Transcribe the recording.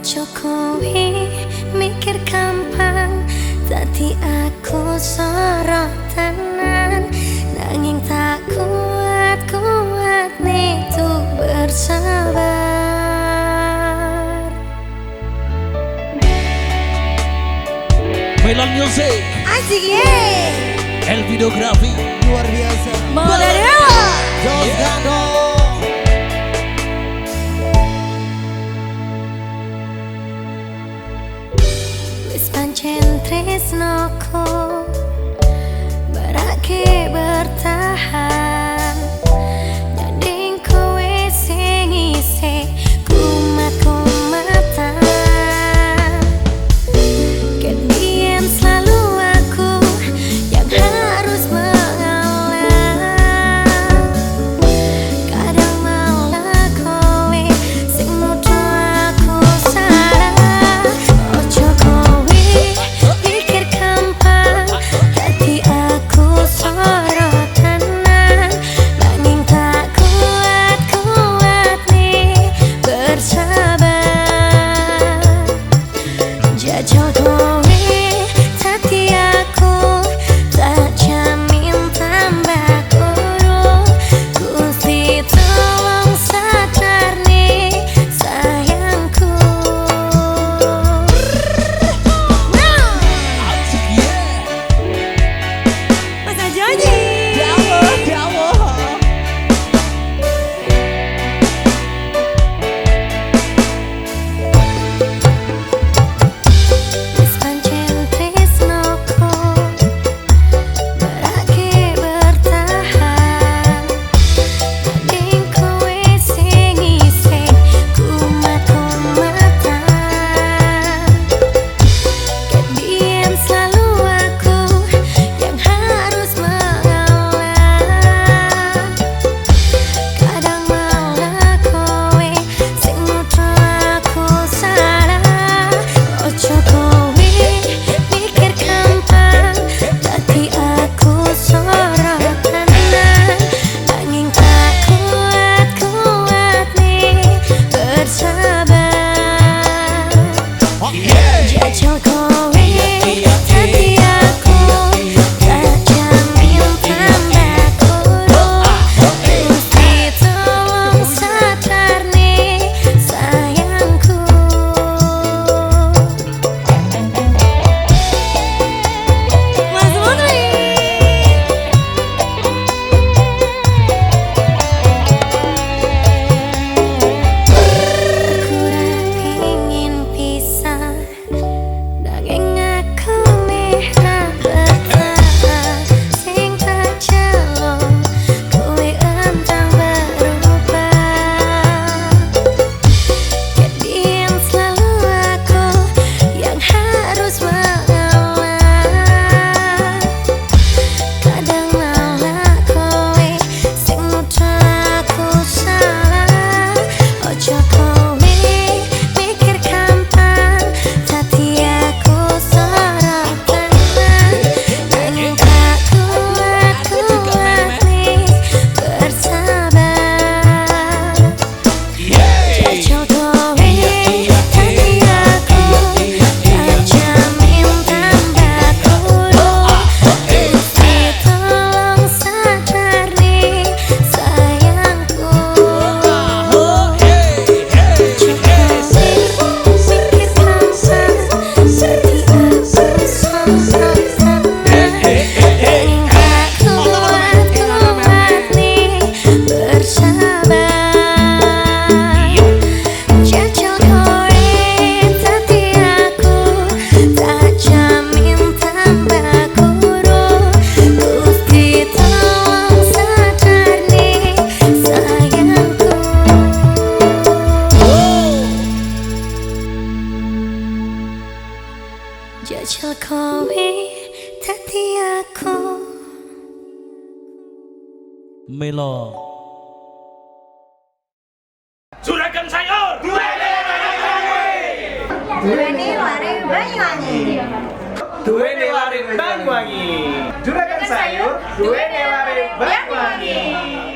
Jokowi mikir gampang. Tadi aku sorot tenan Nanging tak kuat kuat nih tuh bersabar. Melon Music. Asik ye El videografi. Luar biasa. Bolero Jos. Gandol. Jajal aku. Melo. Juragan sayur Duweni Duweni waring Banyuwangi. Duweni waring Banyuwangi. Juragan sayur Duweni waring Banyuwangi.